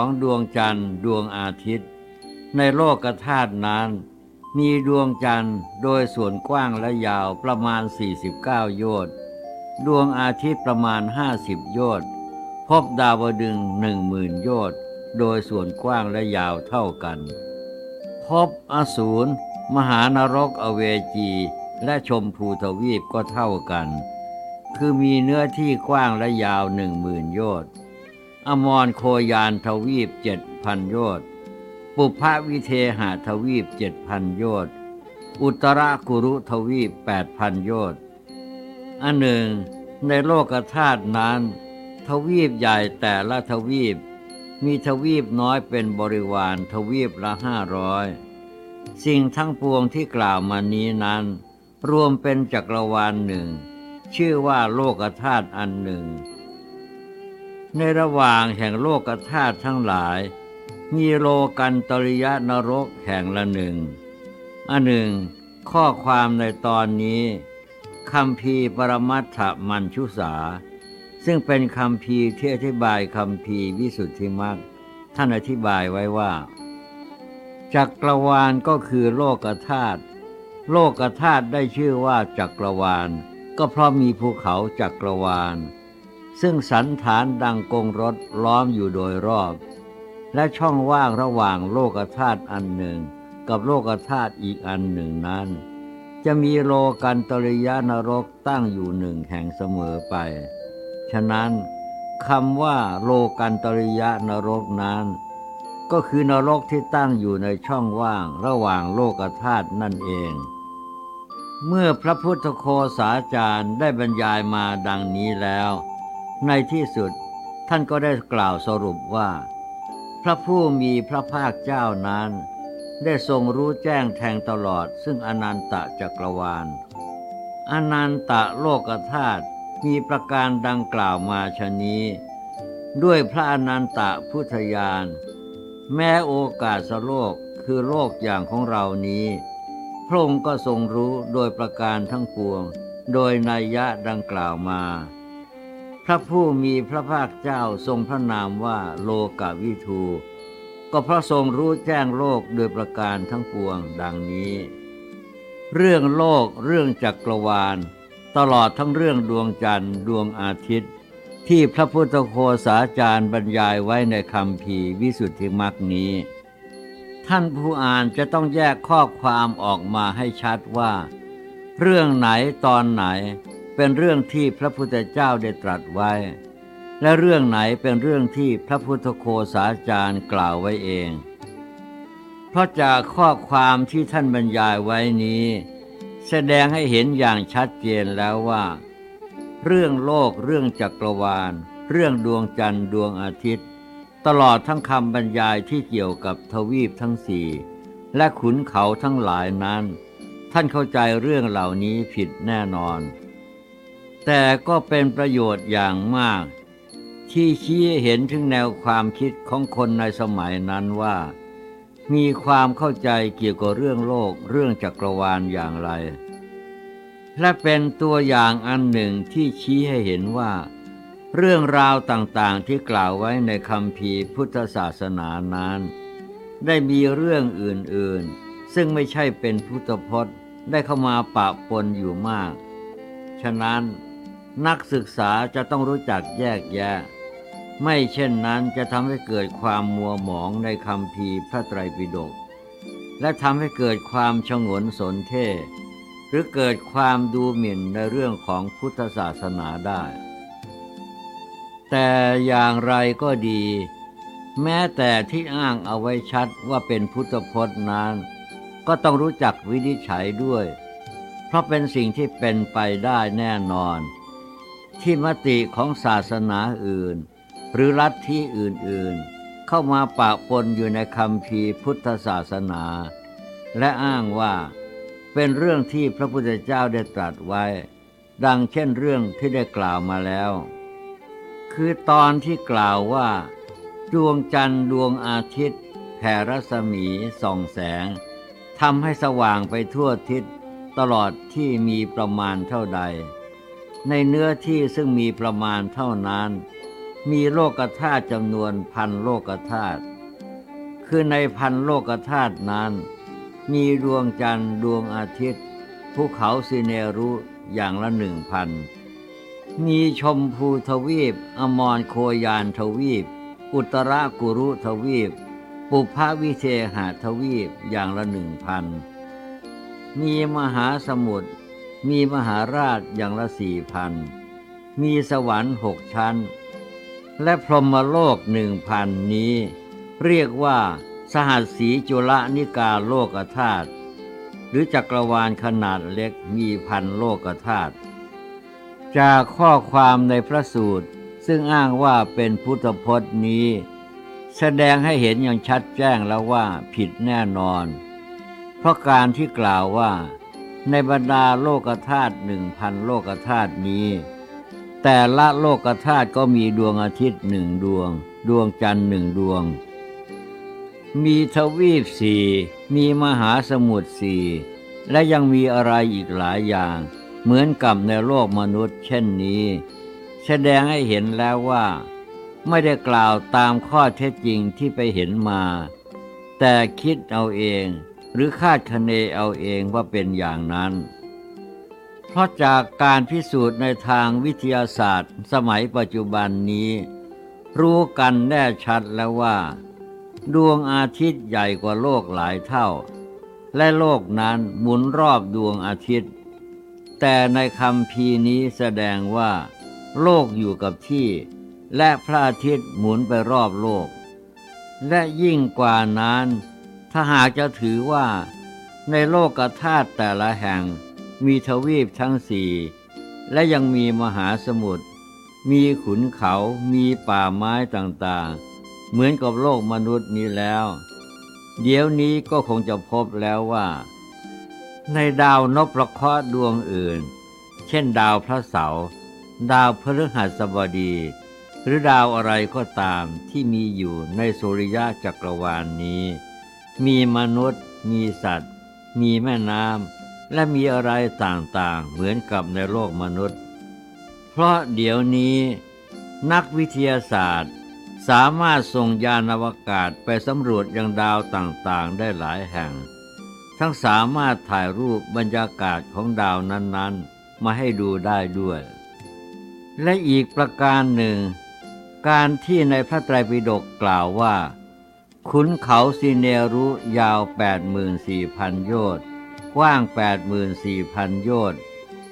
ของดวงจันทร์ดวงอาทิตย์ ในโลกธาตุนั้น มีดวงจันทร์โดยส่วนกว้างและยาวประมาณ 49 โยชน์ ดวงอาทิตย์ประมาณ 50 โยชน์ พบดาวดึงหนึ่งหมื่นโยชน์ โดยส่วนกว้างและยาวเท่ากัน พบอสูรมหานรกอเวจีและชมพูทวีปก็เท่ากัน คือมีเนื้อที่กว้างและยาวหนึ่งหมื่นโยชน์ อมรโคยานทวีปเจ็ดพันโยชน์ปุพพวิเทหาทวีปเจ็ดพันโยชน์อุตรากุรุทวีปแปดพันโยชน์อันหนึ่ง ในโลกธาตุนั้น ทวีปใหญ่แต่ละทวีป มีทวีปน้อยเป็นบริวารทวีปละห้าร้อยสิ่งทั้งปวงที่กล่าวมานี้นั้น รวมเป็นจักรวาลหนึ่ง ชื่อว่าโลกธาตุอันหนึ่ง ในระหว่างแห่งโลกธาตุทั้งหลาย มีโลกันตริยะนรกแห่งละหนึ่ง อันหนึ่ง ข้อความในตอนนี้คำพีปรมัตถมัญชุสา ซึ่งเป็นคำพีที่อธิบายคำพีวิสุทธิมรรคท่านอธิบายไว้ว่า จักรวาลก็คือโลกธาตุโลกธาตุได้ชื่อว่าจักรวาล ก็เพราะมีภูเขาจักรวาล ซึ่งสันฐานดังกงรถล้อมอยู่โดยรอบ และช่องว่างระหว่างโลกธาตุอันหนึ่ง กับโลกธาตุอีกอันหนึ่งนั้น จะมีโลกันตริยานรกตั้งอยู่หนึ่งแห่งเสมอไป ฉะนั้นคำว่าโลกันตริยานรกนั้น ก็คือนรกที่ตั้งอยู่ในช่องว่างระหว่างโลกธาตุนั่นเอง เมื่อพระพุทธโคสาจารย์ได้บรรยายมาดังนี้แล้ว ในที่สุดท่านก็ได้กล่าวสรุปว่า พระผู้มีพระภาคเจ้านั้น ได้ทรงรู้แจ้งแทงตลอด ซึ่งอนันตะจักรวาล อนันตะโลกธาตุมีประการดังกล่าวมาชนนี้ ด้วยพระอนันตะพุทธญาณแม้โอกาสโลกคือโลกอย่างของเรานี้ พระองค์ก็ทรงรู้โดยประการทั้งปวง โดยนัยยะดังกล่าวมา พระผู้มีพระภาคเจ้าทรงพระนามว่าโลกาวิทู ก็พระทรงรู้แจ้งโลกโดยประการทั้งปวงดังนี้ เรื่องโลกเรื่องจักรวาล ตลอดทั้งเรื่องดวงจันทร์ดวงอาทิตย์ ที่พระพุทธโคสาจารย์บรรยายไว้ในคำพีวิสุทธิมรรคนี้ ท่านผู้อ่านจะต้องแยกข้อความออกมาให้ชัดว่า เรื่องไหนตอนไหน เป็นเรื่องที่พระพุทธเจ้าได้ตรัสไว้ และเรื่องไหนเป็นเรื่องที่พระพุทธโคสาจารย์กล่าวไว้เอง เพราะจากข้อความที่ท่านบรรยายไว้นี้ แสดงให้เห็นอย่างชัดเจนแล้วว่า เรื่องโลกเรื่องจักรวาล เรื่องดวงจันทร์ดวงอาทิตย์ ตลอดทั้งคำบรรยายที่เกี่ยวกับทวีปทั้งสี่และขุนเขาทั้งหลายนั้น ท่านเข้าใจเรื่องเหล่านี้ผิดแน่นอน แต่ก็เป็นประโยชน์อย่างมาก ที่ชี้เห็นถึงแนวความคิดของคนในสมัยนั้นว่า มีความเข้าใจเกี่ยวกับเรื่องโลกเรื่องจักรวาลอย่างไร และเป็นตัวอย่างอันหนึ่งที่ชี้ให้เห็นว่า เรื่องราวต่างๆที่กล่าวไว้ในคำพีพุทธศาสนานั้น ได้มีเรื่องอื่นๆ ซึ่งไม่ใช่เป็นพุทธพจน์ได้เข้ามาปะปนอยู่มาก ฉะนั้น นักศึกษาจะต้องรู้จักแยกแยะ ไม่เช่นนั้นจะทำให้เกิดความมัวหมองในคำพีพระไตรปิฎกและทำให้เกิดความชงนสนเท่หรือเกิดความดูหมิ่นในเรื่องของพุทธศาสนาได้ แต่อย่างไรก็ดี แม้แต่ที่อ้างเอาไว้ชัดว่าเป็นพุทธพจน์นั้น ก็ต้องรู้จักวินิจฉัยด้วย เพราะเป็นสิ่งที่เป็นไปได้แน่นอน ที่มติของศาสนาอื่น หรือลัฐทธิอื่นๆ เข้ามาปะปนอยู่ในคำพีพุทธศาสนา และอ้างว่าเป็นเรื่องที่พระพุทธเจ้าได้ตรัสไว้ ดังเช่นเรื่องที่ได้กล่าวมาแล้ว คือตอนที่กล่าวว่า ดวงจันทร์ดวงอาทิตย์แผ่รัศมีส่องแสงทำให้สว่างไปทั่วทิศตลอดที่มีประมาณเท่าใด ในเนื้อที่ซึ่งมีประมาณเท่านั้น มีโลกธาตุจำนวนพันโลกธาตุคือในพันโลกธาตุนั้น มีดวงจันทร์ดวงอาทิตย์ภูเขาสิเนรุอย่างละหนึ่งพันมีชมพูทวีป อมรโคยานทวีป อุตรากุรุทวีป ปุพาวิเทหาทวีปอย่างละหนึ่งพันมีมหาสมุทร มีมหาราชอย่างละสี่พัน มีสวรรค์หกชั้น และพรหมโลกหนึ่งพันนี้ เรียกว่าสหัสสีจุลนิกาโลกธาตุหรือจักรวาลขนาดเล็กมีพันโลกธาตุจากข้อความในพระสูตรซึ่งอ้างว่าเป็นพุทธพจน์นี้ แสดงให้เห็นอย่างชัดแจ้งแล้วว่าผิดแน่นอน เพราะการที่กล่าวว่า ในบรรดาโลกธาตุหนึ่งพันโลกธาตุนี้ แต่ละโลกธาตุก็มีดวงอาทิตย์หนึ่งดวง ดวงจันทร์หนึ่งดวง มีทวีปสี่มีมหาสมุทรสี่และยังมีอะไรอีกหลายอย่าง เหมือนกับในโลกมนุษย์ เช่นนี้ แสดงให้เห็นแล้วว่า ไม่ได้กล่าวตามข้อเท็จจริงที่ไปเห็นมา แต่คิดเอาเอง หรือคาดคะเนเอาเองว่าเป็นอย่างนั้น เพราะจากการพิสูจน์ในทางวิทยาศาสตร์ สมัยปัจจุบันนี้ รู้กันแน่ชัดแล้วว่า ดวงอาทิตย์ใหญ่กว่าโลกหลายเท่า และโลกนั้นหมุนรอบดวงอาทิตย์ แต่ในคำพีนี้แสดงว่า โลกอยู่กับที่ และพระอาทิตย์หมุนไปรอบโลก และยิ่งกว่านั้น ถ้าหากจะถือว่า ในโลกธาตุแต่ละแห่งมีทวีปทั้งสี่และยังมีมหาสมุทรมีขุนเขา มีป่าไม้ต่างๆ เหมือนกับโลกมนุษย์นี้แล้ว เดี๋ยวนี้ก็คงจะพบแล้วว่า ในดาวนพประเคราะห์ดวงอื่น เช่นดาวพระเสาร์ดาวพฤหัสบดี หรือดาวอะไรก็ตามที่มีอยู่ในสุริยะจักรวาลนนี้ มีมนุษย์ มีสัตว์ มีแม่น้ำและมีอะไรต่างๆ เหมือนกับในโลกมนุษย์ เพราะเดี๋ยวนี้ นักวิทยาศาสตร์ สามารถส่งยานอวกาศไปสำรวจยังดาวต่างๆ ได้หลายแห่ง ทั้งสามารถถ่ายรูปบรรยากาศของดาวนั้นๆ มาให้ดูได้ด้วย และอีกประการหนึ่ง การที่ในพระไตรปิฎกกล่าวว่า ขุนเขาซีเนรุยาว 84,000 โยชน์กว้าง 84,000 โยชน์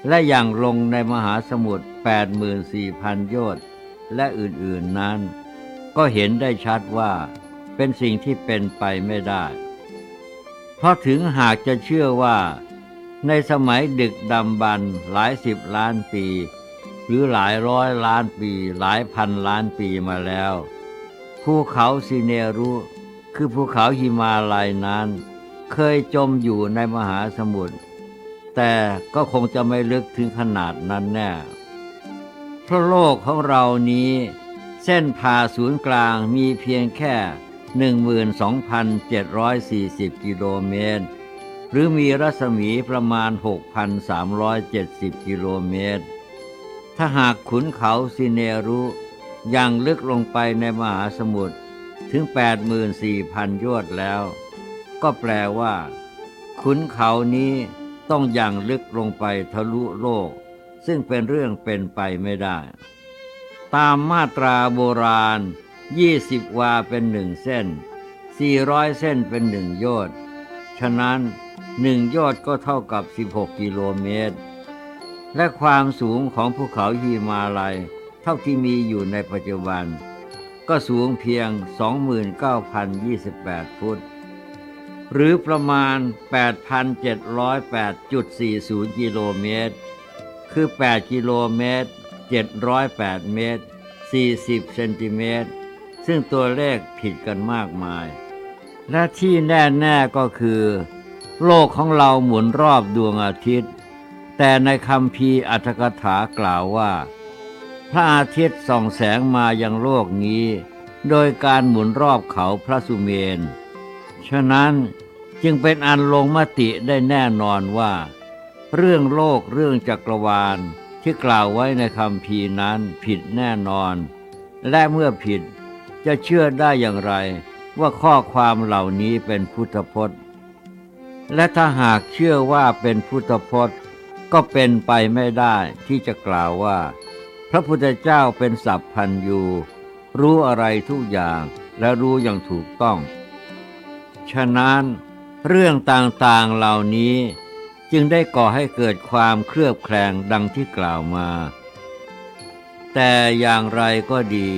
และอย่างลงในมหาสมุทร84,000 โยชน์และอื่นๆนั้น ก็เห็นได้ชัดว่าเป็นสิ่งที่เป็นไปไม่ได้ เพราะถึงหากจะเชื่อว่า ในสมัยดึกดำบรรหลายสิบล้านปี หรือหลายร้อยล้านปีหลายพันล้านปีมาแล้วภูเขาซีเนรุ คือภูเขาหิมาลัยนั้น เคยจมอยู่ในมหาสมุทรแต่ก็คงจะไม่ลึกถึงขนาดนั้นแน่เพราะโลกของเรานี้ เส้นผ่าศูนย์กลางมีเพียงแค่ 12,740 กิโลเมตร หรือมีรัศมีประมาณ 6,370 กิโลเมตร ถ้าหากขุนเขาซิเนรุยังลึกลงไปในมหาสมุทร ถึง 84,000ยชน์แล้ว ก็แปลว่า ขุนเขานี้ต้องอย่างลึกลงไปทะลุโลก ซึ่งเป็นเรื่องเป็นไปไม่ได้ ตามมาตราโบราณ 20 วาเป็นหนึ่งเส้น 400 เส้นเป็นหนึ่งโยชน์ฉะนั้นหนึ่งยอดก็เท่ากับ 16 กิโลเมตร และความสูงของภูเขาหิมาลัย เท่าที่มีอยู่ในปัจจุบัน ก็สูงเพียง 29,028 ฟุต หรือประมาณ 8,708.40 กิโลเมตร คือ 8 กิโลเมตร 708 เมตร 40 เซนติเมตร ซึ่งตัวเลขผิดกันมากมาย และที่แน่ๆก็คือ โลกของเราหมุนรอบดวงอาทิตย์ แต่ในคำพีอัตถกถากล่าวว่า พระอาทิตย์ส่องแสงมายังโลกนี้ โดยการหมุนรอบเขาพระสุเมน ฉะนั้นจึงเป็นอันลงมติได้แน่นอนว่า เรื่องโลกเรื่องจักรวาลที่กล่าวไว้ในคำพีนั้นผิดแน่นอน และเมื่อผิดจะเชื่อได้อย่างไรว่าข้อความเหล่านี้เป็นพุทธพจน์ และถ้าหากเชื่อว่าเป็นพุทธพจน์ ก็เป็นไปไม่ได้ที่จะกล่าวว่า ระพุทธเจ้าเป็นสัพพันยูรู้อะไรทุกอย่างและรู้อย่างถูกต้อง ฉะนั้นเรื่องต่างๆเหล่านี้จึงได้ก่อให้เกิดความเครือบแคลงดังที่กล่าวมา แต่อย่างไรก็ดี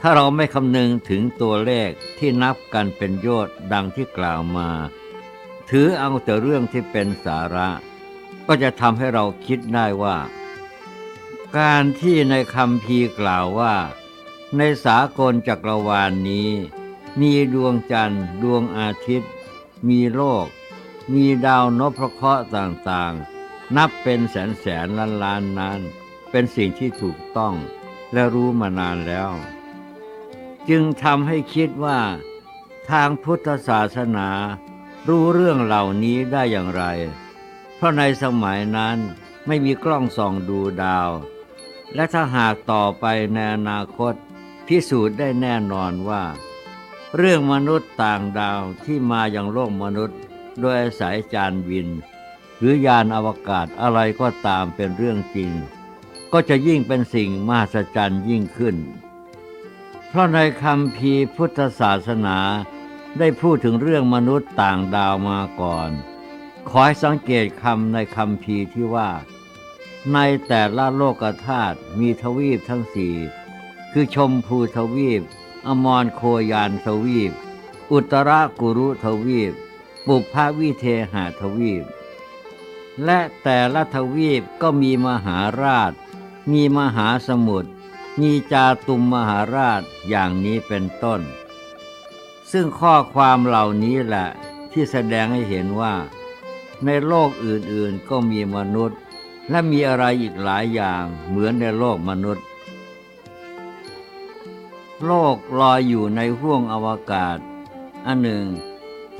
ถ้าเราไม่คำนึงถึงตัวเลขที่นับกันเป็นโยชน์ดังที่กล่าวมา ถือเอาแต่เรื่องที่เป็นสาระ ก็จะทำให้เราคิดได้ว่า การที่ในคำพีกล่าวว่า ในสากลจักรวาลนนี้ มีดวงจันทร์ ดวงอาทิตย์ มีโลก มีดาวนพเคราะห์ต่างๆ นับเป็นแสนแสนล้านล้านนั้น เป็นสิ่งที่ถูกต้องและรู้มานานแล้ว จึงทำให้คิดว่า ทางพุทธศาสนา รู้เรื่องเหล่านี้ได้อย่างไร เพราะในสมัยนั้นไม่มีกล้องส่องดูดาว และถ้าหากต่อไปในอนาคต พิสูจน์ได้แน่นอนว่า เรื่องมนุษย์ต่างดาวที่มาอย่างโลกมนุษย์ โดยอาศัยจานวิน หรือยานอวกาศอะไรก็ตามเป็นเรื่องจริง ก็จะยิ่งเป็นสิ่งมหัศจรรย์ยิ่งขึ้น เพราะในคำพีพุทธศาสนาได้พูดถึงเรื่องมนุษย์ต่างดาวมาก่อน ขอให้สังเกตคำในคำพีที่ว่า ในแต่ละโลกธาตุมีทวีปทั้งสี่คือชมพูทวีป อมรโคยานทวีป อุตรากุรุทวีป ปุพพวิเทหาทวีป และแต่ละทวีปก็มีมหาราช มีมหาสมุทรมีจาตุมมหาราชอย่างนี้เป็นต้น ซึ่งข้อความเหล่านี้แหละที่แสดงให้เห็นว่า ในโลกอื่นๆก็มีมนุษย์ และมีอะไรอีกหลายอย่างเหมือนในโลกมนุษย์ โลกลอยอยู่ในห้วงอวกาศ อันหนึ่ง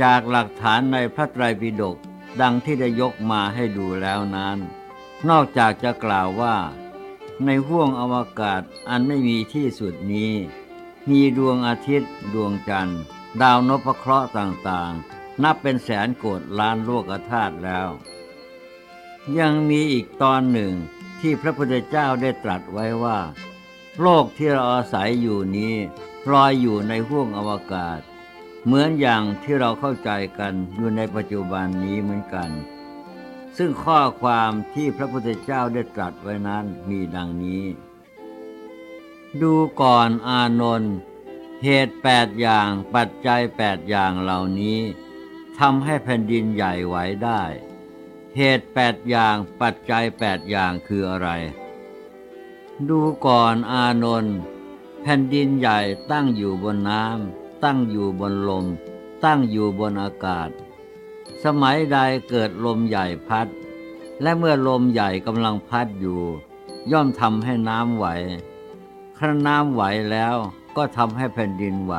จากหลักฐานในพระไตรปิฎกดังที่ได้ยกมาให้ดูแล้วนั้น นอกจากจะกล่าวว่า ในห้วงอวกาศอันไม่มีที่สุดนี้ มีดวงอาทิตย์ ดวงจันทร์ ดาวนพเคราะห์ต่างๆ นับเป็นแสนโกดล้านโลกธาตุแล้ว ยังมีอีกตอนหนึ่งที่พระพุทธเจ้าได้ตรัสไว้ว่า โลกที่เราอาศัยอยู่นี้ลอยอยู่ในห้วงอวกาศ เหมือนอย่างที่เราเข้าใจกันอยู่ในปัจจุบันนี้เหมือนกัน ซึ่งข้อความที่พระพุทธเจ้าได้ตรัสไว้นั้นมีดังนี้ ดูก่อนอานนท์เหตุแปดอย่างปัจจัยแปดอย่างเหล่านี้ทำให้แผ่นดินใหญ่ไหวได้ เหตุแปดอย่างปัจจัยแปดอย่างคืออะไร ดูก่อนอานนท์แผ่นดินใหญ่ตั้งอยู่บนน้ำตั้งอยู่บนลม ตั้งอยู่บนอากาศ สมัยใดเกิดลมใหญ่พัด และเมื่อลมใหญ่กำลังพัดอยู่ ย่อมทำให้น้ำไหวครั้นน้ำไหวแล้วก็ทำให้แผ่นดินไหว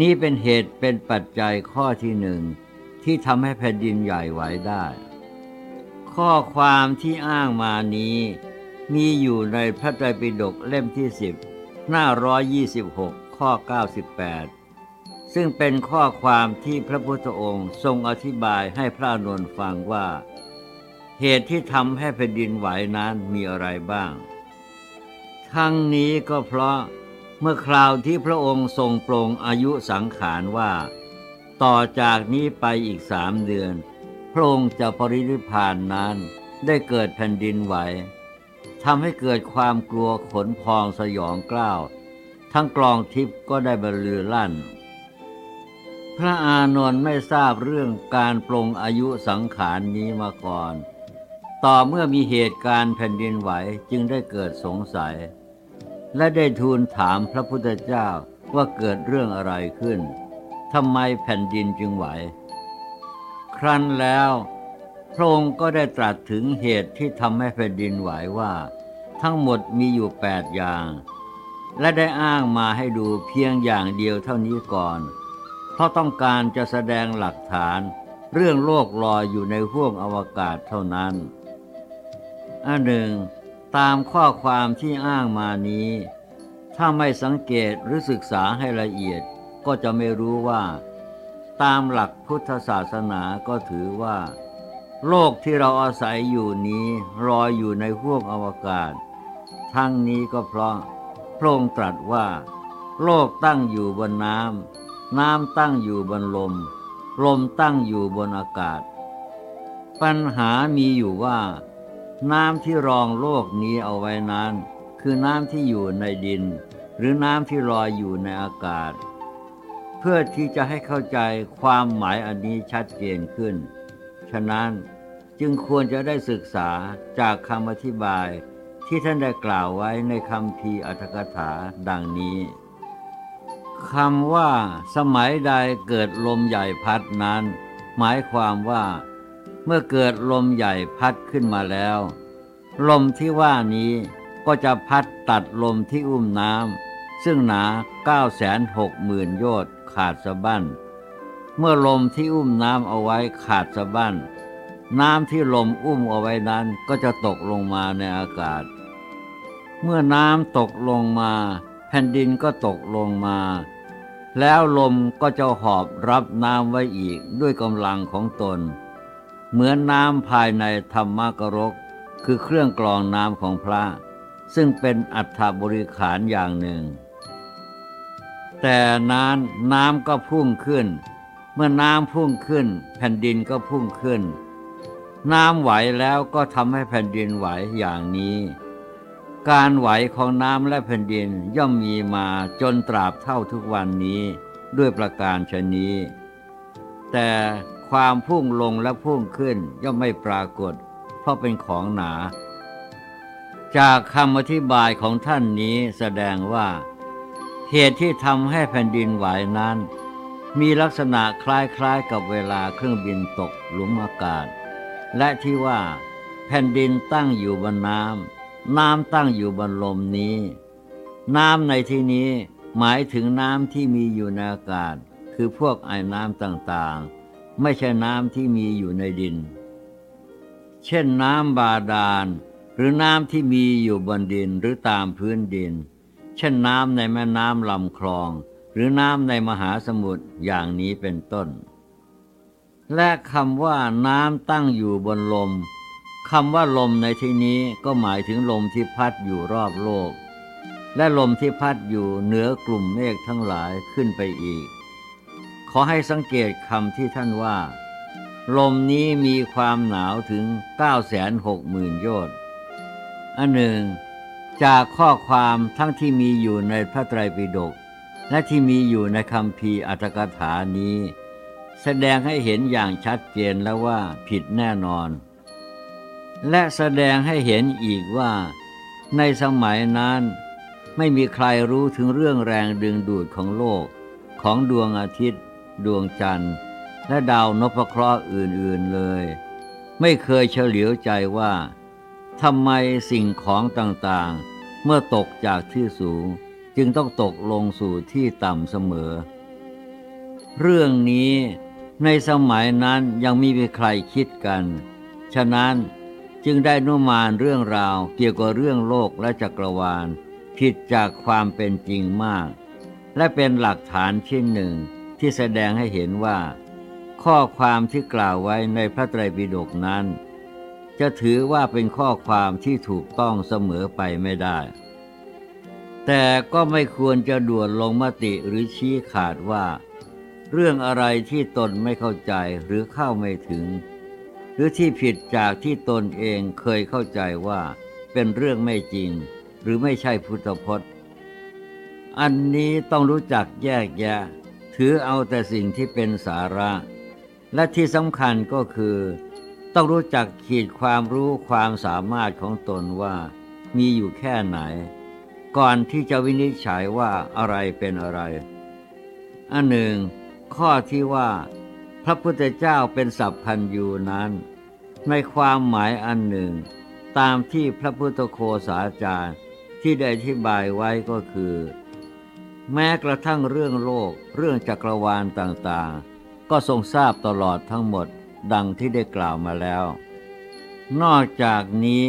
นี่เป็นเหตุเป็นปัจจัยข้อที่หนึ่งที่ทำให้แผ่นดินใหญ่ไหวได้ ข้อความที่อ้างมานี้ มีอยู่ในพระไตรปิฎกเล่มที่สิบหน้าร้อยยี่สิบหกข้อ 98 ซึ่งเป็นข้อความที่พระพุทธองค์ทรงอธิบายให้พระนนท์ฟังว่า เหตุที่ทำให้แผ่นดินไหวนั้นมีอะไรบ้าง ทั้งนี้ก็เพราะเมื่อคราวที่พระองค์ทรงปรงอายุสังขารว่า ต่อจากนี้ไปอีกสามเดือน พระองค์จะปรินิพานนั้นได้เกิดแผ่นดินไหวทำให้เกิดความกลัวขนพองสยองกล้าว ทั้งกลองทิพย์ก็ได้บรรลือลั่น พระอานนท์ไม่ทราบเรื่องการปรงอายุสังขารนี้มาก่อน ต่อเมื่อมีเหตุการณ์แผ่นดินไหวจึงได้เกิดสงสัย และได้ทูลถามพระพุทธเจ้าว่าเกิดเรื่องอะไรขึ้นทำไมแผ่นดินจึงไหว รั้นแล้วพระองค์ก็ได้ตรัสถึงเหตุที่ทำให้แผ่นดินไหวว่า ทั้งหมดมีอยู่แปดอย่าง และได้อ้างมาให้ดูเพียงอย่างเดียวเท่านี้ก่อน เพราะต้องการจะแสดงหลักฐานเรื่องโลกลอยอยู่ในห้วงอวกาศเท่านั้นอันหนึ่ง ตามข้อความที่อ้างมานี้ ถ้าไม่สังเกตหรือศึกษาให้ละเอียดก็จะไม่รู้ว่า ตามหลักพุทธศาสนาก็ถือว่า โลกที่เราอาศัยอยู่นี้ลอยอยู่ในห้วงอวกาศ ทั้งนี้ก็เพราะพระองค์ตรัสว่า โลกตั้งอยู่บนน้ำน้ำตั้งอยู่บนลม ลมตั้งอยู่บนอากาศ ปัญหามีอยู่ว่า น้ำที่รองโลกนี้เอาไว้นั้น คือน้ำที่อยู่ในดิน หรือน้ำที่ลอยอยู่ในอากาศ พื่อที่จะให้เข้าใจความหมายอันนี้ชัดเจนขึ้น ฉะนั้นจึงควรจะได้ศึกษาจากคำอธิบายที่ท่านได้กล่าวไว้ในคำพีอัตถกถาดังนี้คำว่า สมัยใดเกิดลมใหญ่พัดนั้น หมายความว่า เมื่อเกิดลมใหญ่พัดขึ้นมาแล้ว ลมที่ว่านี้ก็จะพัดตัดลมที่อุ้มน้ำซึ่งหนา960,000โยชน ขาดสะบั้น เมื่อลมที่อุ้มน้ำเอาไว้ขาดสะบั้น น้ำที่ลมอุ้มเอาไว้นั้นก็จะตกลงมาในอากาศ เมื่อน้ำตกลงมา แผ่นดินก็ตกลงมา แล้วลมก็จะหอบรับน้ำไว้อีกด้วยกำลังของตน เหมือนน้ำภายในธรรมกรก คือเครื่องกรองน้ำของพระ ซึ่งเป็นอัฐบริขารอย่างหนึ่ง แต่นั้นน้ำก็พุ่งขึ้น เมื่อน้ำพุ่งขึ้น แผ่นดินก็พุ่งขึ้น น้ำไหวแล้วก็ทำให้แผ่นดินไหวอย่างนี้ การไหวของน้ำและแผ่นดินย่อมมีมาจนตราบเท่าทุกวันนี้ด้วยประการชนี้ แต่ความพุ่งลงและพุ่งขึ้นย่อมไม่ปรากฏ เพราะเป็นของหนา จากคำอธิบายของท่านนี้แสดงว่า เหตุที่ทำให้แผ่นดินไหวนั้น มีลักษณะคล้ายๆกับเวลาเครื่องบินตกหลุมอากาศ และที่ว่า แผ่นดินตั้งอยู่บนน้ำน้ำตั้งอยู่บนลมนี้ น้ำในที่นี้หมายถึงน้ำที่มีอยู่ในอากาศ คือพวกไอ้น้ำต่างๆ ไม่ใช่น้ำที่มีอยู่ในดิน เช่นน้ำบาดาลหรือน้ำที่มีอยู่บนดินหรือตามพื้นดิน เช่นน้ำในแม่น้ำลำคลอง หรือน้ำในมหาสมุทรอย่างนี้เป็นต้น และคำว่าน้ำตั้งอยู่บนลมคำว่าลมในที่นี้ก็หมายถึงลมที่พัดอยู่รอบโลก และลมที่พัดอยู่เหนือกลุ่มเมฆทั้งหลายขึ้นไปอีก ขอให้สังเกตคำที่ท่านว่า ลมนี้มีความหนาวถึง960,000โยชน์อันหนึ่ง จากข้อความทั้งที่มีอยู่ในพระไตรปิฎกและที่มีอยู่ในคำพีอัตถกถานี้ แสดงให้เห็นอย่างชัดเจนแล้วว่าผิดแน่นอน และแสดงให้เห็นอีกว่า ในสมัยนั้น ไม่มีใครรู้ถึงเรื่องแรงดึงดูดของโลก ของดวงอาทิตย์ ดวงจันทร์ และดาวนพเคราะห์อื่นๆเลย ไม่เคยเฉลียวใจว่า ทำไมสิ่งของต่างๆ เมื่อตกจากที่สูง จึงต้องตกลงสู่ที่ต่ำเสมอ เรื่องนี้ในสมัยนั้นยังไม่มีใครคิดกัน ฉะนั้นจึงได้นุมานเรื่องราวเกี่ยวกับเรื่องโลกและจักรวาล ผิดจากความเป็นจริงมาก และเป็นหลักฐานชิ้นหนึ่งที่แสดงให้เห็นว่า ข้อความที่กล่าวไว้ในพระไตรปิฎกนั้น จะถือว่าเป็นข้อความที่ถูกต้องเสมอไปไม่ได้ แต่ก็ไม่ควรจะด่วนลงมติหรือชี้ขาดว่า เรื่องอะไรที่ตนไม่เข้าใจหรือเข้าไม่ถึง หรือที่ผิดจากที่ตนเองเคยเข้าใจว่า เป็นเรื่องไม่จริง หรือไม่ใช่พุทธพจน์ อันนี้ต้องรู้จักแยกแยะ ถือเอาแต่สิ่งที่เป็นสาระ และที่สำคัญก็คือ ต้องรู้จักขีดความรู้ความสามารถของตนว่า มีอยู่แค่ไหน ก่อนที่จะวินิจฉัยว่าอะไรเป็นอะไร อันหนึ่ง ข้อที่ว่า พระพุทธเจ้าเป็นสัพพัญยูนั้น ในความหมายอันหนึ่ง ตามที่พระพุทธโคสาจารย์ที่ได้อธิบายไว้ก็คือ แม้กระทั่งเรื่องโลกเรื่องจักรวาลต่างๆ ก็ทรงทราบตลอดทั้งหมด ดังที่ได้กล่าวมาแล้ว นอกจากนี้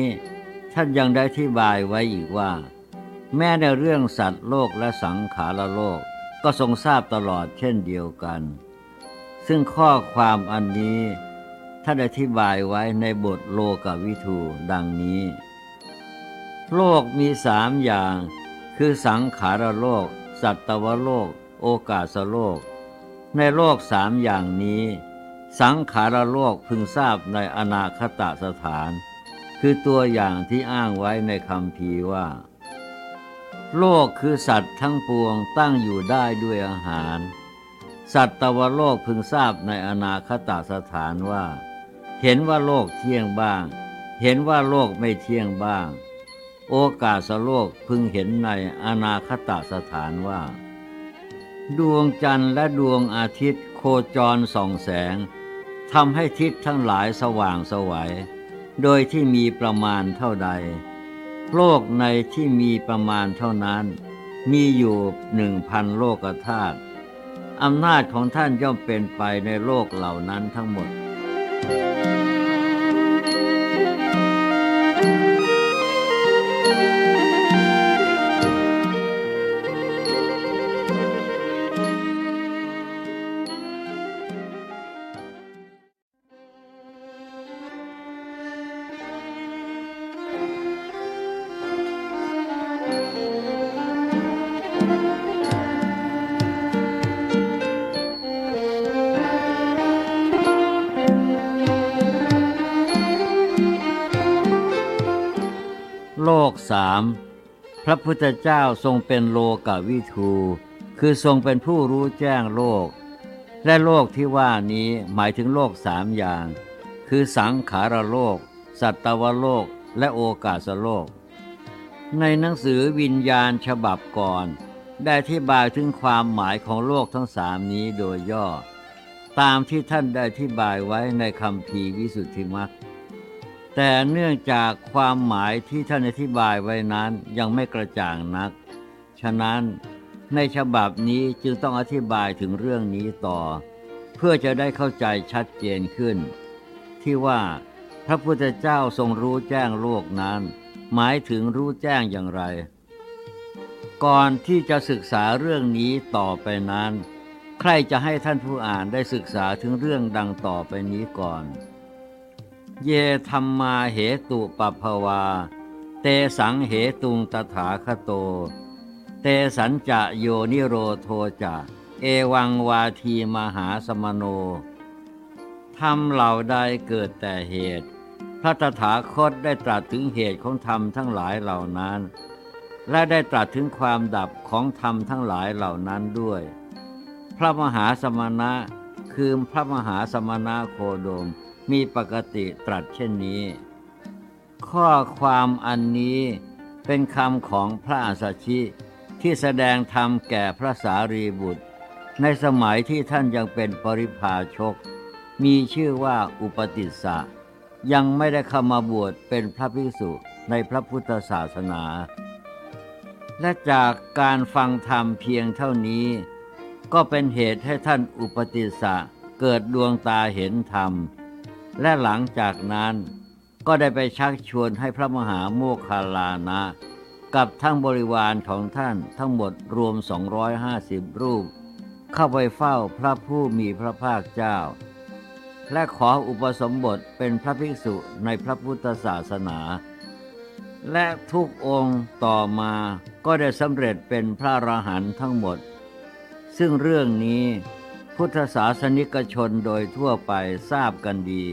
ท่านยังได้อธิบายไว้อีกว่า แม้ในเรื่องสัตว์โลกและสังขารโลกก็ทรงทราบตลอดเช่นเดียวกัน ซึ่งข้อความอันนี้ท่านอธิบายไว้ในบทโลกวิทูดังนี้ โลกมีสามอย่าง คือสังขารโลก สัตวโลก โอกาสโลก ในโลกสามอย่างนี้ สังขารโลกพึงทราบในอนาคตสถาน คือตัวอย่างที่อ้างไว้ในคำพีว่า โลกคือสัตว์ทั้งปวงตั้งอยู่ได้ด้วยอาหาร สัตว์ตวโลกพึงทราบในอนาคตสถานว่า เห็นว่าโลกเที่ยงบ้าง เห็นว่าโลกไม่เที่ยงบ้าง โอกาสโลกพึงเห็นในอนาคตสถานว่า ดวงจันทร์และดวงอาทิตย์โคจรส่องแสง ทำให้ทิศทั้งหลายสว่างสวัยโดยที่มีประมาณเท่าใด โลกในที่มีประมาณเท่านั้น มีอยู่หนึ่งพันโลกธาตุอำนาจของท่านย่อมเป็นไปในโลกเหล่านั้นทั้งหมดโล สามพระพุทธเจ้าทรงเป็นโลกวิทู คือทรงเป็นผู้รู้แจ้งโลก และโลกที่ว่านี้หมายถึงโลกสามอย่าง คือสังขารโลก สัตวโลกและโอกาสโลก ในหนังสือวิญญาณฉบับก่อน ได้อธิบายถึงความหมายของโลกทั้งสามนี้โดยย่อ ตามที่ท่านได้อธิบายไว้ในคำพีวิสุทธิมรรค แต่เนื่องจากความหมายที่ท่านอธิบายไว้นั้นยังไม่กระจ่างนัก ฉะนั้นในฉบับนี้จึงต้องอธิบายถึงเรื่องนี้ต่อ เพื่อจะได้เข้าใจชัดเจนขึ้น ที่ว่าพระพุทธเจ้าทรงรู้แจ้งโลกนั้น หมายถึงรู้แจ้งอย่างไร ก่อนที่จะศึกษาเรื่องนี้ต่อไปนั้น ใครจะให้ท่านผู้อ่านได้ศึกษาถึงเรื่องดังต่อไปนี้ก่อน เยธรรมาเหตุปภวา เตสังเหตุงตถาคโต เตสัญจะโยนิโรโทจะเอวังวาทีมหาสมโนธรรมเหล่าใดเกิดแต่เหตุ พระตถาคตได้ตรัสถึงเหตุของธรรมทั้งหลายเหล่านั้น และได้ตรัสถึงความดับของธรรมทั้งหลายเหล่านั้นด้วย พระมหาสมณะคือพระมหาสมณะโคดม มีปกติตรัสเช่นนี้ ข้อความอันนี้เป็นคำของพระอาสชิที่แสดงธรรมแก่พระสารีบุตร ในสมัยที่ท่านยังเป็นปริพาชก มีชื่อว่าอุปติสสะ ยังไม่ได้เข้ามาบวชเป็นพระภิกษุในพระพุทธศาสนา และจากการฟังธรรมเพียงเท่านี้ ก็เป็นเหตุให้ท่านอุปติสสะเกิดดวงตาเห็นธรรม และหลังจากนั้นก็ได้ไปชักชวนให้พระมหาโมคคลลานะ กับทั้งบริวารของท่านทั้งหมดรวม 250 รูป เข้าไปเฝ้าพระผู้มีพระภาคเจ้า และขออุปสมบทเป็นพระภิกษุในพระพุทธศาสนา และทุกองค์ต่อมาก็ได้สำเร็จเป็นพระอรหันต์ทั้งหมด ซึ่งเรื่องนี้ พุทธศาสนิกชนโดยทั่วไปทราบกันดี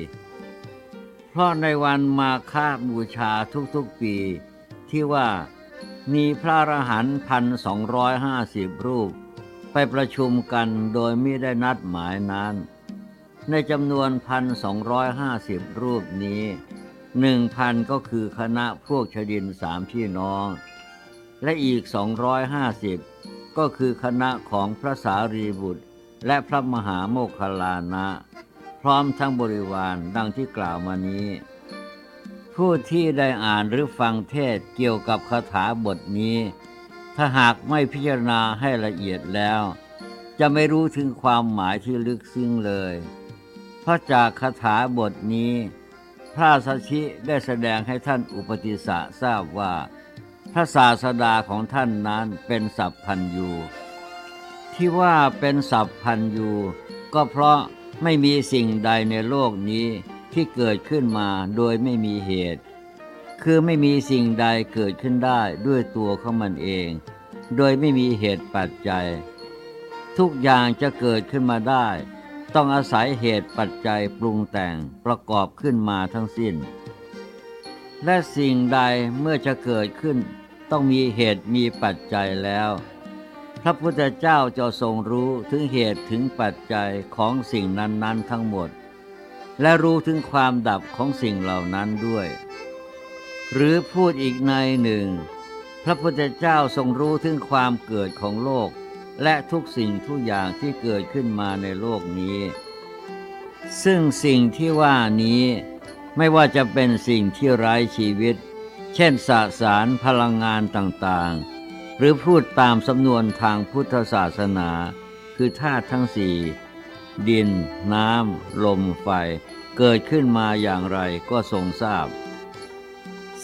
เพราะในวันมาฆบูชาทุกๆปี ที่ว่ามีพระอรหันต์พันสองร้อยห้าสิบรูป ไปประชุมกันโดยไม่ได้นัดหมายนั้น ในจำนวนพันสองร้อยห้าสิบรูปนี้หนึ่งพันก็คือคณะพวกชดินสามพี่น้อง และอีกสองร้อยห้าสิบก็คือคณะของพระสารีบุตร และพระมหาโมคคลลานะ พร้อมทั้งบริวารดังที่กล่าวมานี้ ผู้ที่ได้อ่านหรือฟังเทศเกี่ยวกับคาถาบทนี้ ถ้าหากไม่พิจารณาให้ละเอียดแล้ว จะไม่รู้ถึงความหมายที่ลึกซึ้งเลย เพราะจากคาถาบทนี้พระสัชชิได้แสดงให้ท่านอุปติสสะทราบว่า พระศาสดาของท่านนั้นเป็นสัพพันยู ที่ว่าเป็นสัพพันยูก็เพราะไม่มีสิ่งใดในโลกนี้ที่เกิดขึ้นมาโดยไม่มีเหตุ คือไม่มีสิ่งใดเกิดขึ้นได้ด้วยตัวของมันเอง โดยไม่มีเหตุปัจจัย ทุกอย่างจะเกิดขึ้นมาได้ ต้องอาศัยเหตุปัจจัยปรุงแต่งประกอบขึ้นมาทั้งสิ้น และสิ่งใดเมื่อจะเกิดขึ้น ต้องมีเหตุมีปัจจัยแล้ว พระพุทธเจ้าจะทรงรู้ถึงเหตุถึงปัจจัยของสิ่งนั้น ๆ ทั้งหมด และรู้ถึงความดับของสิ่งเหล่านั้นด้วย หรือพูดอีกในหนึ่ง พระพุทธเจ้าทรงรู้ถึงความเกิดของโลก และทุกสิ่งทุกอย่างที่เกิดขึ้นมาในโลกนี้ ซึ่งสิ่งที่ว่านี้ไม่ว่าจะเป็นสิ่งที่ไร้ชีวิต เช่นสสารพลังงานต่างๆ หรือพูดตามสำนวนทางพุทธศาสนา คือธาตุทั้งสี่ดิน น้ำ ลม ไฟ เกิดขึ้นมาอย่างไรก็ทรงทราบ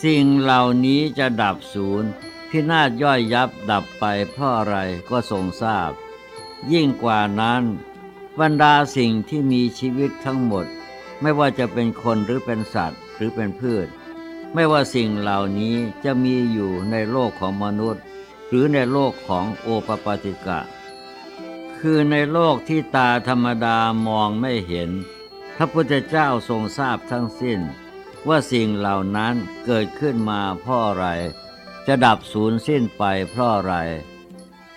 สิ่งเหล่านี้จะดับศูนย์พินาศย่อยยับดับไปเพราะอะไรก็ทรงทราบ ยิ่งกว่านั้น บรรดาสิ่งที่มีชีวิตทั้งหมด ไม่ว่าจะเป็นคนหรือเป็นสัตว์หรือเป็นพืช ไม่ว่าสิ่งเหล่านี้จะมีอยู่ในโลกของมนุษย์ หรือในโลกของโอปปาติกะ คือในโลกที่ตาธรรมดามองไม่เห็น พระพุทธเจ้าทรงทราบทั้งสิ้น ว่าสิ่งเหล่านั้นเกิดขึ้นมาเพราะอะไร จะดับสูญสิ้นไปเพราะอะไร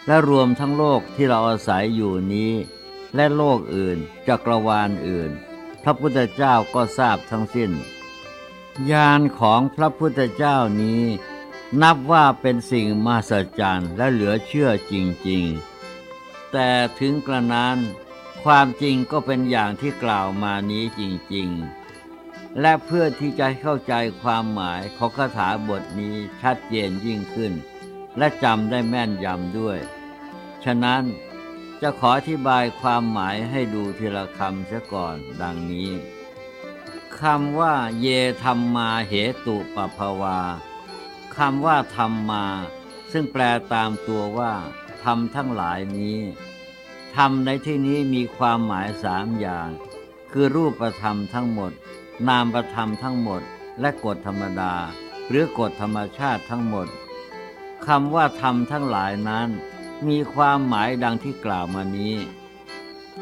และรวมทั้งโลกที่เราอาศัยอยู่นี้ และโลกอื่นจักรวาลอื่น พระพุทธเจ้าก็ทราบทั้งสิ้นญาณของพระพุทธเจ้านี้ นับว่าเป็นสิ่งมหัศจรรย์และเหลือเชื่อจริงๆ แต่ถึงกระนั้น ความจริงก็เป็นอย่างที่กล่าวมานี้จริงๆ และเพื่อที่จะเข้าใจความหมายของคาถาบทนี้ชัดเจนยิ่งขึ้น และจำได้แม่นยำด้วย ฉะนั้นจะขออธิบายความหมายให้ดูทีละคำเสียก่อนดังนี้คำว่า เยธรรมมาเหตุปภาวา คำว่าธรรมมา ซึ่งแปลตามตัวว่าธรรมทั้งหลายนี้ธรรมในที่นี้มีความหมายสามอย่าง คือรูปธรรมทั้งหมด นามธรรมทั้งหมด และกฎธรรมดา หรือกฎธรรมชาติทั้งหมดคำว่าธรรมทั้งหลายนั้น มีความหมายดังที่กล่าวมานี้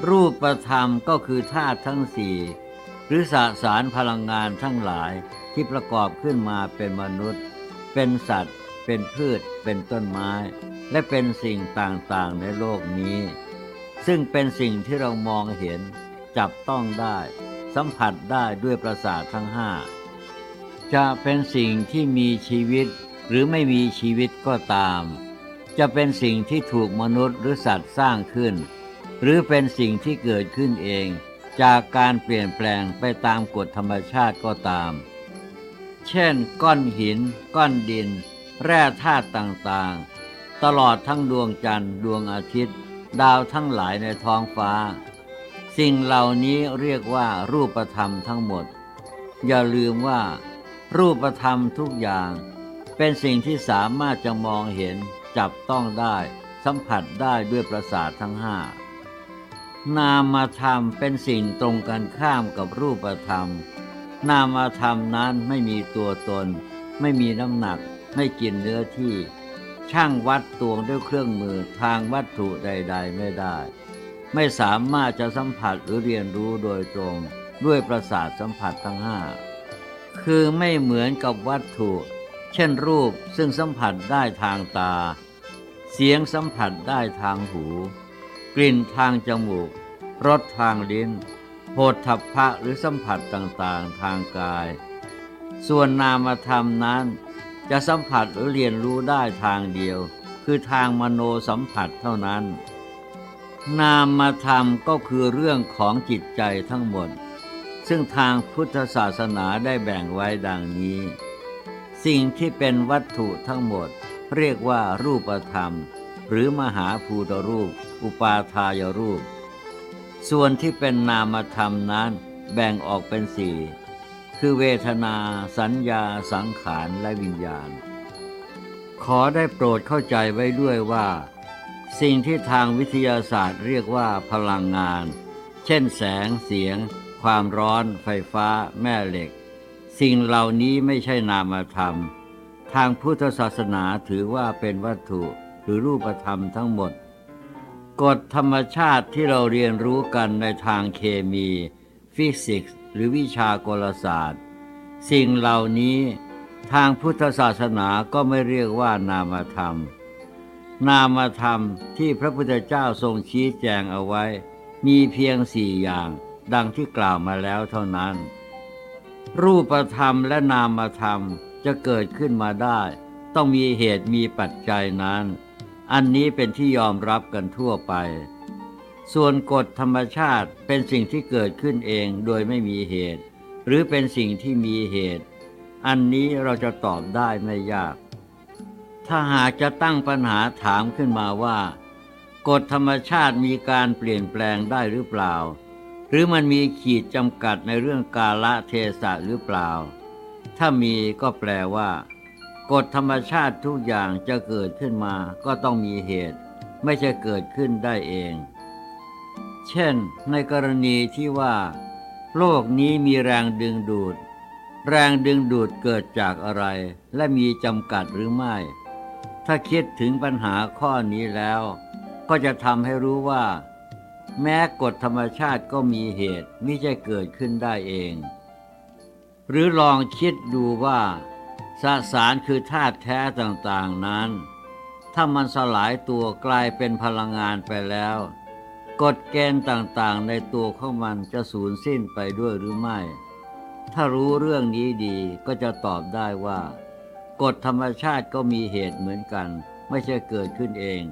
รูปธรรมก็คือธาตุทั้งสี่หรือสสารพลังงานทั้งหลายที่ประกอบขึ้นมาเป็นมนุษย์ เป็นสัตว์ เป็นพืช เป็นต้นไม้ และเป็นสิ่งต่างๆในโลกนี้ ซึ่งเป็นสิ่งที่เรามองเห็น จับต้องได้ สัมผัสได้ด้วยประสาททั้งห้าจะเป็นสิ่งที่มีชีวิตหรือไม่มีชีวิตก็ตาม จะเป็นสิ่งที่ถูกมนุษย์หรือสัตว์สร้างขึ้น หรือเป็นสิ่งที่เกิดขึ้นเอง จากการเปลี่ยนแปลงไปตามกฎธรรมชาติก็ตาม เช่น ก้อนหิน ก้อนดิน แร่ธาตุต่างๆ ตลอดทั้งดวงจันทร์ดวงอาทิตย์ ดาวทั้งหลายในท้องฟ้า สิ่งเหล่านี้เรียกว่ารูปธรรมทั้งหมด อย่าลืมว่า รูปธรรมทุกอย่าง เป็นสิ่งที่สามารถจะมองเห็นจับต้องได้ สัมผัสได้ด้วยประสาททั้งห้านามธรรมเป็นสิ่งตรงกันข้ามกับรูปธรรม นามธรรมนั้นไม่มีตัวตน ไม่มีน้ำหนัก ไม่กินเนื้อที่ ช่างวัดตวงด้วยเครื่องมือทางวัตถุใด ๆ ไม่ได้ ไม่สามารถจะสัมผัสหรือเรียนรู้โดยตรงด้วยประสาทสัมผัสทั้งห้าคือไม่เหมือนกับวัตถุ เช่นรูปซึ่งสัมผัสได้ทางตา เสียงสัมผัสได้ทางหู กลิ่นทางจมูกรสทางลิ้น โผฏฐัพพะหรือสัมผัสต่างๆทางกาย ส่วนนามธรรมนั้น จะสัมผัสหรือเรียนรู้ได้ทางเดียว คือทางมโนสัมผัสเท่านั้น นามธรรมก็คือเรื่องของจิตใจทั้งหมด ซึ่งทางพุทธศาสนาได้แบ่งไว้ดังนี้ สิ่งที่เป็นวัตถุทั้งหมด เรียกว่ารูปธรรม หรือมหาภูตรูป อุปาทายรูป ส่วนที่เป็นนามธรรมนั้นแบ่งออกเป็นสี่คือเวทนา สัญญา สังขารและวิญญาณ ขอได้โปรดเข้าใจไว้ด้วยว่า สิ่งที่ทางวิทยาศาสตร์เรียกว่าพลังงาน เช่นแสงเสียง ความร้อน ไฟฟ้า แม่เหล็ก สิ่งเหล่านี้ไม่ใช่นามธรรม ทางพุทธศาสนาถือว่าเป็นวัตถุหรือรูปธรรมทั้งหมด กฎธรรมชาติที่เราเรียนรู้กันในทางเคมี ฟิสิกส์ หรือวิชากลศาสตร์ สิ่งเหล่านี้ทางพุทธศาสนาก็ไม่เรียกว่านามธรรม นามธรรมที่พระพุทธเจ้าทรงชี้แจงเอาไว้ มีเพียงสี่อย่าง ดังที่กล่าวมาแล้วเท่านั้น รูปธรรมและนามธรรมจะเกิดขึ้นมาได้ ต้องมีเหตุมีปัจจัยนั้น อันนี้เป็นที่ยอมรับกันทั่วไป ส่วนกฎธรรมชาติเป็นสิ่งที่เกิดขึ้นเองโดยไม่มีเหตุ หรือเป็นสิ่งที่มีเหตุ อันนี้เราจะตอบได้ไม่ยาก ถ้าหากจะตั้งปัญหาถามขึ้นมาว่า กฎธรรมชาติมีการเปลี่ยนแปลงได้หรือเปล่า หรือมันมีขีดจำกัดในเรื่องกาละเทศะหรือเปล่า ถ้ามีก็แปลว่า กฎธรรมชาติทุกอย่างจะเกิดขึ้นมาก็ต้องมีเหตุ ไม่ใช่เกิดขึ้นได้เอง เช่น ในกรณีที่ว่า โลกนี้มีแรงดึงดูด แรงดึงดูดเกิดจากอะไร และมีจำกัดหรือไม่ ถ้าคิดถึงปัญหาข้อนี้แล้ว ก็จะทำให้รู้ว่า แม้กฎธรรมชาติก็มีเหตุไม่ใช่เกิดขึ้นได้เอง หรือลองคิดดูว่า สสารคือธาตุแท้ต่างๆนั้น ถ้ามันสลายตัวกลายเป็นพลังงานไปแล้ว กฎเกณฑ์ต่างๆ ในตัวของมันจะสูญสิ้นไปด้วยหรือไม่ ถ้ารู้เรื่องนี้ดีก็จะตอบได้ว่า กฎธรรมชาติก็มีเหตุเหมือนกัน ไม่ใช่เกิดขึ้นเอง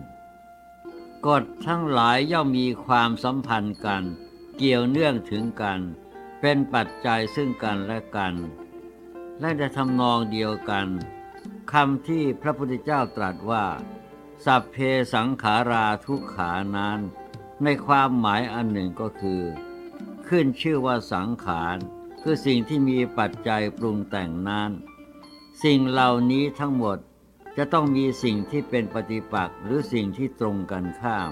กฎทั้งหลายย่อมมีความสัมพันธ์กัน เกี่ยวเนื่องถึงกัน เป็นปัจจัยซึ่งกันและกัน และในทำนองเดียวกันคำที่พระพุทธเจ้าตรัสว่า สัพเพสังขาราทุกขานั้น ในความหมายอันหนึ่งก็คือ ขึ้นชื่อว่าสังขาร คือสิ่งที่มีปัจจัยปรุงแต่งนั้น สิ่งเหล่านี้ทั้งหมดจะต้องมีสิ่งที่เป็นปฏิปักษ์หรือสิ่งที่ตรงกันข้าม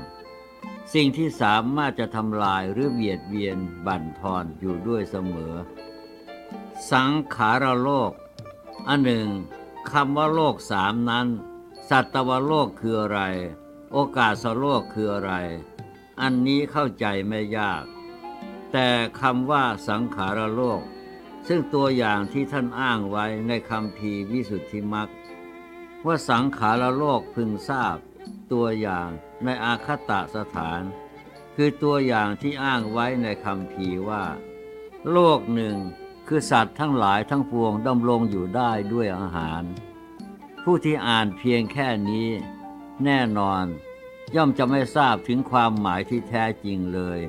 สิ่งที่สามารถจะทำลายหรือเบียดเบียนบั่นทอนอยู่ด้วยเสมอ สังขารโลก อันหนึ่งคำว่าโลกสามนั้น สัตวโลกคืออะไร โอกาสโลกคืออะไร อันนี้เข้าใจไม่ยาก แต่คำว่าสังขารโลก ซึ่งตัวอย่างที่ท่านอ้างไว้ในคำพีวิสุทธิมักว่าสังขารโลกพึงทราบ ตัวอย่างในอาคตะสถาน คือตัวอย่างที่อ้างไว้ในคำพีว่า โลกหนึ่ง คือสัตว์ทั้งหลายทั้งปวงดำรงอยู่ได้ด้วยอาหาร ผู้ที่อ่านเพียงแค่นี้ แน่นอน ย่อมจะไม่ทราบถึงความหมายที่แท้จริงเลย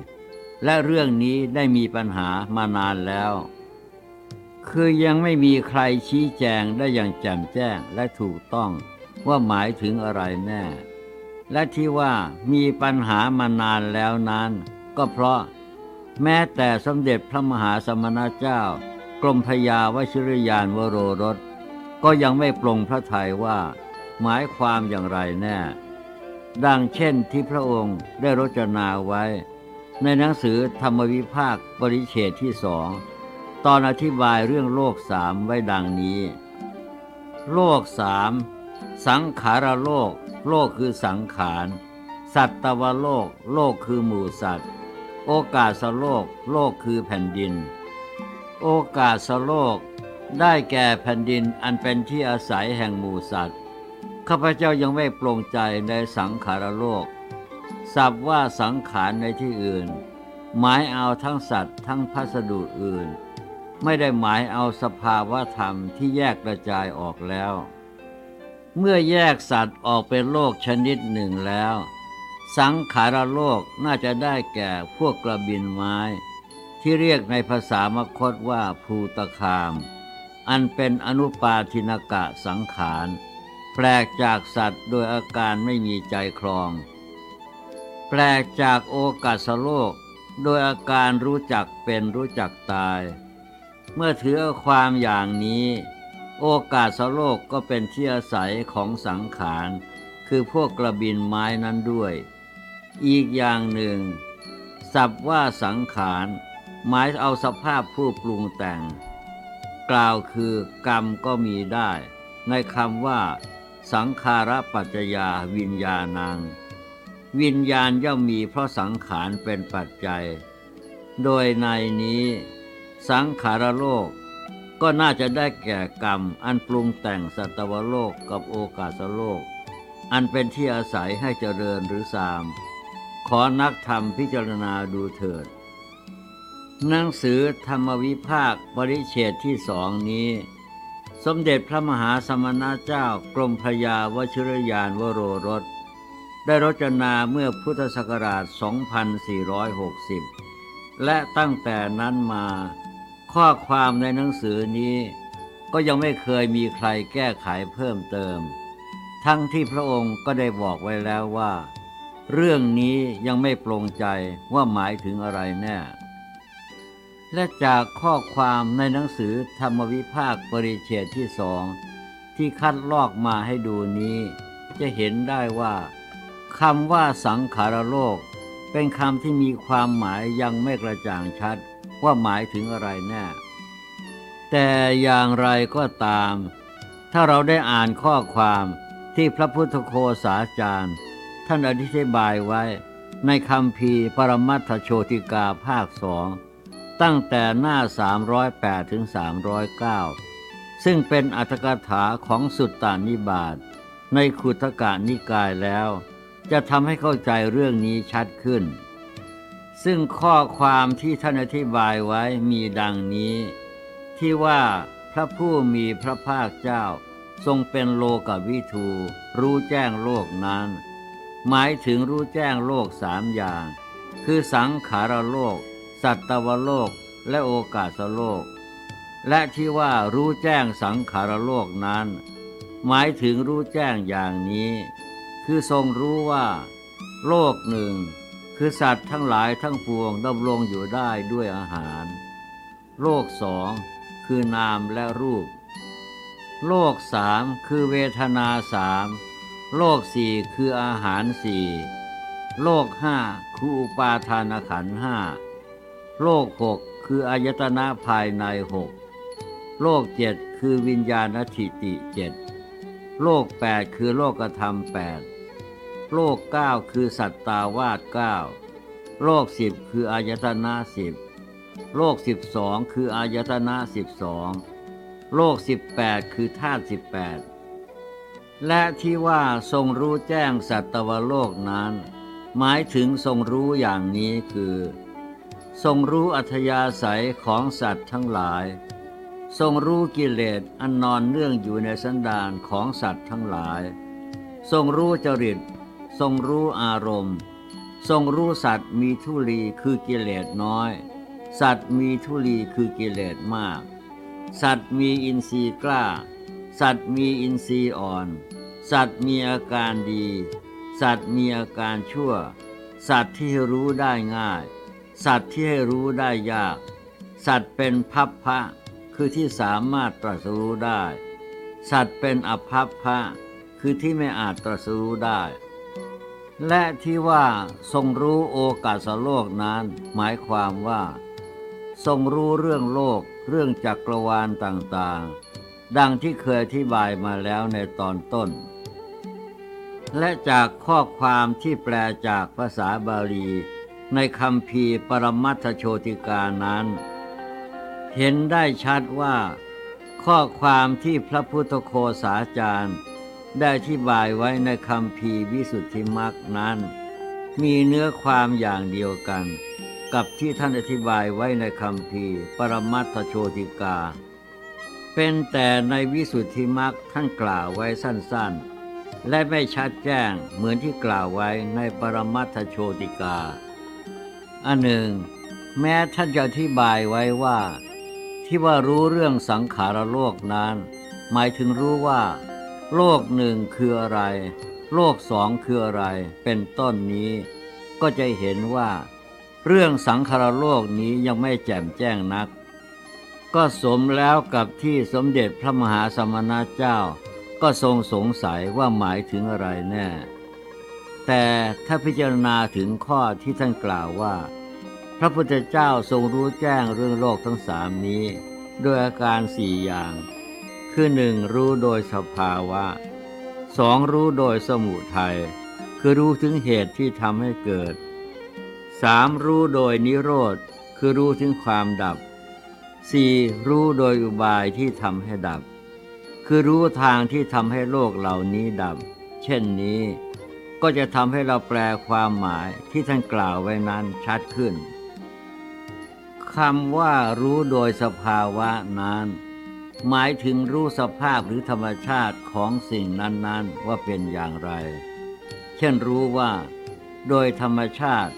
และเรื่องนี้ได้มีปัญหามานานแล้ว คือยังไม่มีใครชี้แจงได้อย่างแจ่มแจ้งและถูกต้องว่าหมายถึงอะไรแน่ และที่ว่ามีปัญหามานานแล้วนั้น ก็เพราะ แม้แต่สมเด็จพระมหาสมณเจ้ากรมพยาวชิรยานวโรรส ก็ยังไม่ปรงพระทัยว่า หมายความอย่างไรแน่ ดังเช่นที่พระองค์ได้รจนาไว้ ในหนังสือธรรมวิภาคปริเฉดที่สอง ตอนอธิบายเรื่องโลกสามไว้ดังนี้ โลกสามสังขารโลก โลกคือสังขาร สัตวโลก โลกคือหมู่สัตว์ โอกาสโลก โลกคือแผ่นดิน โอกาสโลก ได้แก่แผ่นดินอันเป็นที่อาศัยแห่งหมู่สัตว์ ข้าพเจ้ายังไม่ปรงใจในสังขารโลกสับว่าสังขารในที่อื่น หมายเอาทั้งสัตว์ทั้งพัสดุอื่น ไม่ได้หมายเอาสภาวะธรรมที่แยกกระจายออกแล้ว เมื่อแยกสัตว์ออกเป็นโลกชนิดหนึ่งแล้ว สังขารโลกน่าจะได้แก่พวกกระบินไม้ ที่เรียกในภาษามคตว่าภูตคาม อันเป็นอนุปาทินกะสังขารแปลกจากสัตว์โดยอาการไม่มีใจครอง แปลกจากโอกาสโลก โดยอาการรู้จักเป็นรู้จักตาย เมื่อถือความอย่างนี้ โอกาสโลกก็เป็นที่อาศัยของสังขาร คือพวกกระบินไม้นั้นด้วย อีกอย่างหนึ่ง สับว่าสังขาร หมายเอาสภาพผู้ปรุงแต่ง กล่าวคือกรรมก็มีได้ ในคำว่า สังขารปัจจยาวิญญาณัง วิญญาณย่อมมีเพราะสังขารเป็นปัจจัย โดยในนี้ สังขารโลกก็น่าจะได้แก่กรรมอันปรุงแต่งสัตวโลกกับโอกาสโลก อันเป็นที่อาศัยให้เจริญหรือสาม ขอนักธรรมพิจารณาดูเถิด หนังสือธรรมวิภาคปริเฉดที่สองนี้ สมเด็จพระมหาสมณเจ้ากรมพระยาวชิรยานวโรรส ได้รจนาเมื่อพุทธศักราช 2460 และตั้งแต่นั้นมา ข้อความในหนังสือนี้ก็ยังไม่เคยมีใครแก้ไขเพิ่มเติม ทั้งที่พระองค์ก็ได้บอกไว้แล้วว่า เรื่องนี้ยังไม่โปร่งใจว่าหมายถึงอะไรแน่ และจากข้อความในหนังสือธรรมวิภาคปริเฉดที่สองที่คัดลอกมาให้ดูนี้ จะเห็นได้ว่าคำว่าสังขารโลก เป็นคำที่มีความหมายยังไม่กระจ่างชัดว่าหมายถึงอะไรแน่ แต่อย่างไรก็ตาม ถ้าเราได้อ่านข้อความที่พระพุทธโคสาจารย์ ท่านอธิบายไว้ในคำพีปรมัตถโชติกาภาคสองตั้งแต่หน้า 308 ถึง 309 ซึ่งเป็นอัตถกถาของสุตตานิบาตในขุทกานิกายแล้ว จะทำให้เข้าใจเรื่องนี้ชัดขึ้น ซึ่งข้อความที่ท่านอธิบายไว้มีดังนี้ ที่ว่าพระผู้มีพระภาคเจ้า ทรงเป็นโลกวิทูรู้แจ้งโลกนั้น หมายถึงรู้แจ้งโลกสามอย่าง คือสังขารโลก สัตวโลกและโอกาสโลก และที่ว่ารู้แจ้งสังขารโลกนั้น หมายถึงรู้แจ้งอย่างนี้ คือทรงรู้ว่า โลกหนึ่ง คือสัตว์ทั้งหลายทั้งปวงดำรงอยู่ได้ด้วยอาหาร โลกสองคือนามและรูป โลกสามคือเวทนาสาม โลกสี่คืออาหารสี่โลกห้าคืออุปาทานขันห้าโลกหกคืออายตนะภายในหกโลกเจ็ดคือวิญญาณทิติเจ็ดโลกแปดคือโลกธรรมแปดโลกเก้าคือสัตตาวาสเก้าโลกสิบคืออายตนะสิบโลกสิบสองคืออายตนะสิบสองโลกสิบแปดคือธาตุสิบแปด และที่ว่าทรงรู้แจ้งสัตวโลกนั้น หมายถึงทรงรู้อย่างนี้คือ ทรงรู้อัธยาศัยของสัตว์ทั้งหลาย ทรงรู้กิเลสอันนอนเนื่องอยู่ในสันดานของสัตว์ทั้งหลาย ทรงรู้จริต ทรงรู้อารมณ์ ทรงรู้สัตว์มีทุลีคือกิเลสน้อย สัตว์มีทุลีคือกิเลสมาก สัตว์มีอินทรีย์กล้า สัตว์มีอินทรีย์อ่อน สัตว์มีอาการดี สัตว์มีอาการชั่ว สัตว์ที่รู้ได้ง่าย สัตว์ที่ให้รู้ได้ยาก สัตว์เป็นพัพพะ คือที่สามารถตรัสรู้ได้ สัตว์เป็นอภัพพะ คือที่ไม่อาจตรัสรู้ได้ และที่ว่าทรงรู้โอกาสโลกนั้น หมายความว่า ทรงรู้เรื่องโลก เรื่องจักรวาลต่างๆ ดังที่เคยอธิบายมาแล้วในตอนต้น และจากข้อความที่แปลจากภาษาบาลี ในคำพีปรมัตถโชติกานั้น เห็นได้ชัดว่า ข้อความที่พระพุทธโคสาจารย์ ได้อธิบายไว้ในคำพีวิสุทธิมรรคนั้น มีเนื้อความอย่างเดียวกัน กับที่ท่านอธิบายไว้ในคำพีปรมัตถโชติกา เป็นแต่ในวิสุทธิมรรคท่านกล่าวไว้สั้นๆ และไม่ชัดแจ้งเหมือนที่กล่าวไว้ในปรมัตถโชติกา อันหนึ่ง แม้ท่านจะอธิบายไว้ว่า ที่ว่ารู้เรื่องสังขารโลกนั้น หมายถึงรู้ว่า โลกหนึ่งคืออะไร โลกสองคืออะไร เป็นต้นนี้ ก็จะเห็นว่า เรื่องสังขารโลกนี้ยังไม่แจ่มแจ้งนัก ก็สมแล้วกับที่สมเด็จพระมหาสมณเจ้า ก็ทรงสงสัยว่าหมายถึงอะไรแน่ แต่ถ้าพิจารณาถึงข้อที่ท่านกล่าวว่า พระพุทธเจ้าทรงรู้แจ้งเรื่องโลกทั้งสามนี้ โดยอาการสี่อย่าง คือหนึ่งรู้โดยสภาวะสองรู้โดยสมุทัยคือรู้ถึงเหตุที่ทำให้เกิดสามรู้โดยนิโรธคือรู้ถึงความดับ สี่รู้โดยอุบายที่ทำให้ดับ คือรู้ทางที่ทำให้โลกเหล่านี้ดับ เช่นนี้ ก็จะทำให้เราแปลความหมายที่ท่านกล่าวไว้นั้นชัดขึ้นคำว่ารู้โดยสภาวะนั้น หมายถึงรู้สภาพหรือธรรมชาติของสิ่งนั้น ๆ ว่าเป็นอย่างไร เช่นรู้ว่า โดยธรรมชาติ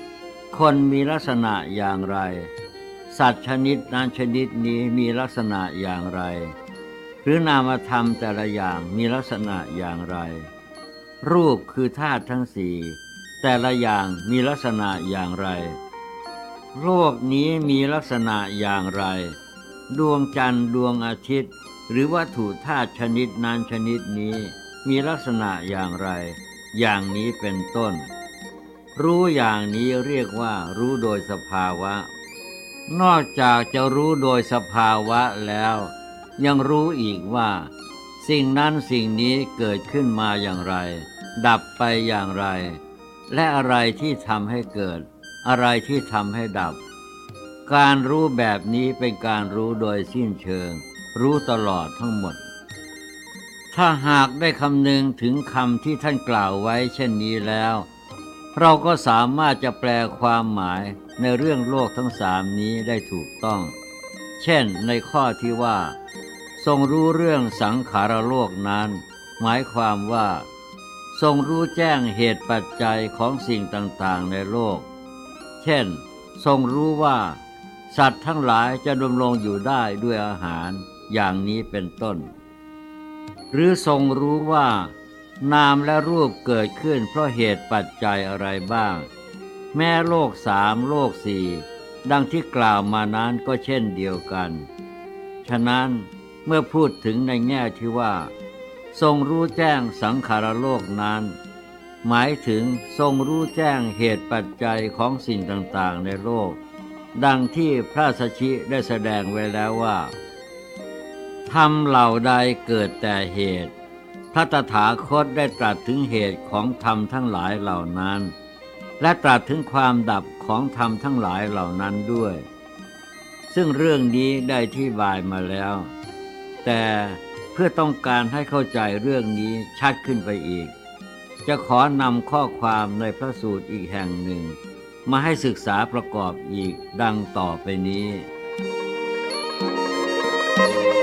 คนมีลักษณะอย่างไร สัตว์ชนิดนั้นชนิดนี้มีลักษณะอย่างไร หรือนามธรรมแต่ละอย่างมีลักษณะอย่างไร รูปคือธาตุทั้งสี่แต่ละอย่างมีลักษณะอย่างไร โลกนี้มีลักษณะอย่างไร ดวงจันทร์ดวงอาทิตย์ หรือวัตถุธาตุชนิดนั้นชนิดนี้ มีลักษณะอย่างไร อย่างนี้เป็นต้น รู้อย่างนี้เรียกว่ารู้โดยสภาวะ นอกจากจะรู้โดยสภาวะแล้ว ยังรู้อีกว่า สิ่งนั้นสิ่งนี้เกิดขึ้นมาอย่างไร ดับไปอย่างไร และอะไรที่ทำให้เกิด อะไรที่ทำให้ดับ การรู้แบบนี้เป็นการรู้โดยสิ้นเชิง รู้ตลอดทั้งหมด ถ้าหากได้คำนึงถึงคำที่ท่านกล่าวไว้เช่นนี้แล้ว เราก็สามารถจะแปลความหมาย ในเรื่องโลกทั้งสามนี้ได้ถูกต้อง เช่นในข้อที่ว่า ทรงรู้เรื่องสังขารโลกนั้น หมายความว่า ทรงรู้แจ้งเหตุปัจจัยของสิ่งต่างๆในโลก เช่น ทรงรู้ว่า สัตว์ทั้งหลายจะดำรงอยู่ได้ด้วยอาหารอย่างนี้เป็นต้น หรือทรงรู้ว่า นามและรูปเกิดขึ้นเพราะเหตุปัจจัยอะไรบ้าง แม้โลกสามโลกสี่ดังที่กล่าวมานั้นก็เช่นเดียวกัน ฉะนั้นเมื่อพูดถึงในแง่ที่ว่า ทรงรู้แจ้งสังขารโลกนั้น หมายถึงทรงรู้แจ้งเหตุปัจจัยของสิ่งต่างๆในโลก ดังที่พระสัชชิได้แสดงไว้แล้วว่าธรรมเหล่าใดเกิดแต่เหตุพระตถาคตได้ตรัสถึงเหตุของธรรมทั้งหลายเหล่านั้น และตรัสถึงความดับของธรรมทั้งหลายเหล่านั้นด้วย ซึ่งเรื่องนี้ได้ที่บายมาแล้ว แต่เพื่อต้องการให้เข้าใจเรื่องนี้ชัดขึ้นไปอีก จะขอนำข้อความในพระสูตรอีกแห่งหนึ่ง มาให้ศึกษาประกอบอีกดังต่อไปนี้ thank you